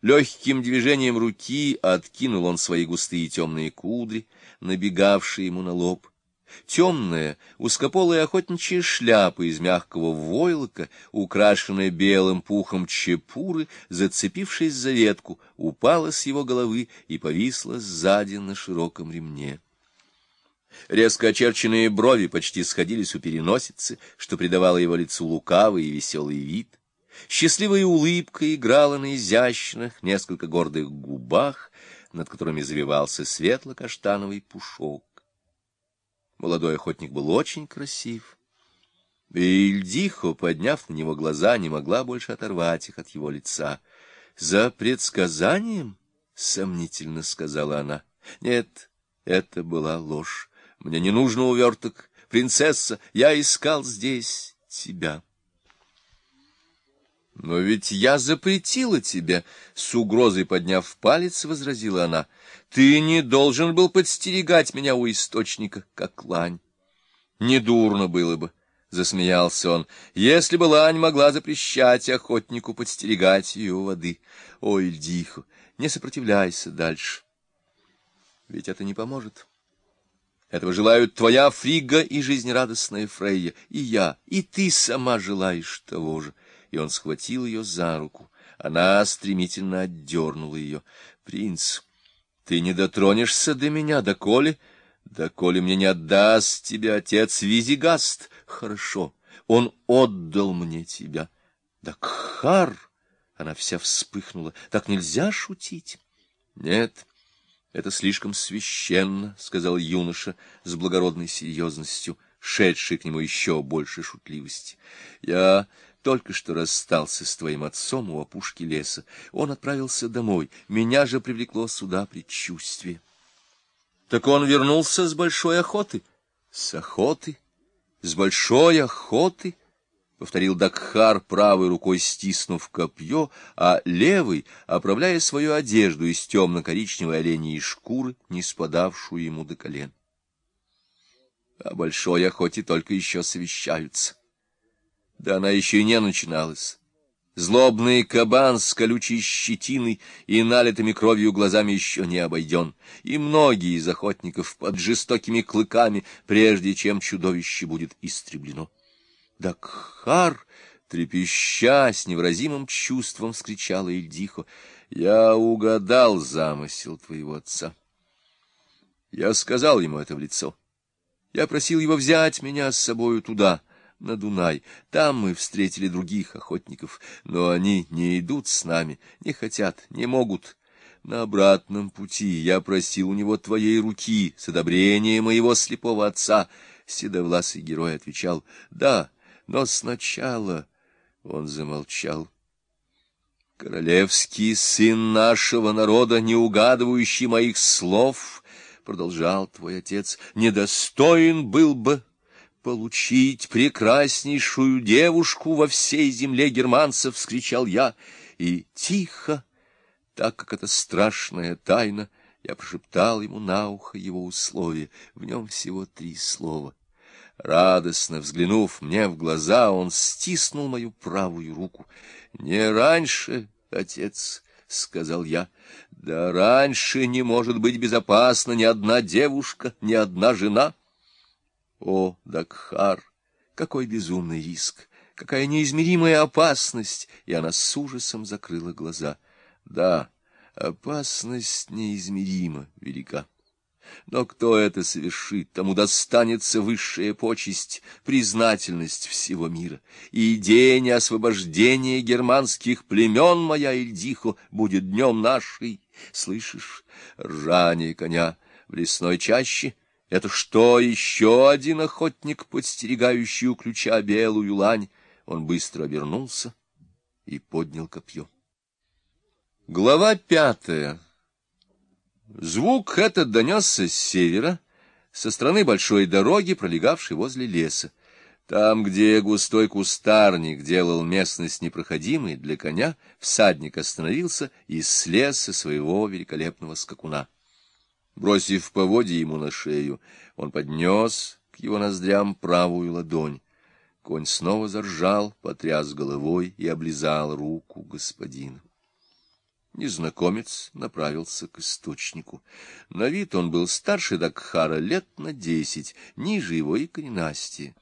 Легким движением руки откинул он свои густые темные кудри, набегавшие ему на лоб. Темная, узкополая охотничья шляпа из мягкого войлока, украшенная белым пухом чепуры, зацепившись за ветку, упала с его головы и повисла сзади на широком ремне. Резко очерченные брови почти сходились у переносицы, что придавало его лицу лукавый и веселый вид. Счастливая улыбка играла на изящных, несколько гордых губах, над которыми завивался светло-каштановый пушок. Молодой охотник был очень красив. И Ильдихо, подняв на него глаза, не могла больше оторвать их от его лица. — За предсказанием? — сомнительно сказала она. — Нет, это была ложь. Мне не нужно уверток. Принцесса, я искал здесь тебя. — Но ведь я запретила тебе, — с угрозой подняв палец, возразила она. — Ты не должен был подстерегать меня у источника, как лань. — Недурно было бы, — засмеялся он, — если бы лань могла запрещать охотнику подстерегать ее у воды. Ой, Ильдихо, не сопротивляйся дальше. Ведь это не поможет. Этого желают твоя Фрига и жизнерадостная Фрейя, и я, и ты сама желаешь того же и он схватил ее за руку. Она стремительно отдернула ее. — Принц, ты не дотронешься до меня, доколе? Доколе мне не отдаст тебя отец Визигаст. Хорошо, он отдал мне тебя. Дакхар! Она вся вспыхнула. Так нельзя шутить. Нет, это слишком священно, — сказал юноша с благородной серьезностью, шедший к нему еще больше шутливости. Я только что расстался с твоим отцом у опушки леса. Он отправился домой. Меня же привлекло сюда предчувствие. Так он вернулся с большой охоты. С охоты? С большой охоты? — повторил Дакхар, правой рукой стиснув копье, а левой, оправляя свою одежду из темно-коричневой оленьей шкуры, не спадавшую ему до колен. О большой охоте только еще совещаются. Да она еще и не начиналась. Злобный кабан с колючей щетиной и налитыми кровью глазами еще не обойден, и многие из охотников под жестокими клыками, прежде чем чудовище будет истреблено. Дакхар, трепеща с невыразимым чувством, вскричала Ильдихо, — я угадал замысел твоего отца. Я сказал ему это в лицо. Я просил его взять меня с собою туда — на Дунай. Там мы встретили других охотников, но они не идут с нами, не хотят, не могут. На обратном пути я просил у него твоей руки с одобрения моего слепого отца. Седовласый герой отвечал, да, но сначала он замолчал. Королевский сын нашего народа, не угадывающий моих слов, продолжал твой отец, недостоин был бы получить прекраснейшую девушку во всей земле германцев, — вскричал я, и тихо, так как это страшная тайна, я прошептал ему на ухо его условия, в нем всего три слова. Радостно взглянув мне в глаза, он стиснул мою правую руку. — Не раньше, отец, — сказал я, — да раньше не может быть безопасна ни одна девушка, ни одна жена. — о, Дакхар, какой безумный риск, какая неизмеримая опасность! И она с ужасом закрыла глаза. Да, опасность неизмеримо велика. Но кто это совершит, тому достанется высшая почесть, признательность всего мира. И день освобождения германских племен, моя Ильдихо, будет днем нашей. Слышишь, ржание коня в лесной чаще — это что, еще один охотник, подстерегающий у ключа белую лань? Он быстро обернулся и поднял копье. Глава пятая. Звук этот донесся с севера, со стороны большой дороги, пролегавшей возле леса. Там, где густой кустарник делал местность непроходимой для коня, всадник остановился и слез со своего великолепного скакуна. Бросив поводья ему на шею, он поднес к его ноздрям правую ладонь. Конь снова заржал, потряс головой и облизал руку господина. незнакомец направился к источнику. На вид он был старше Дакхара лет на десять, ниже его и коренастее.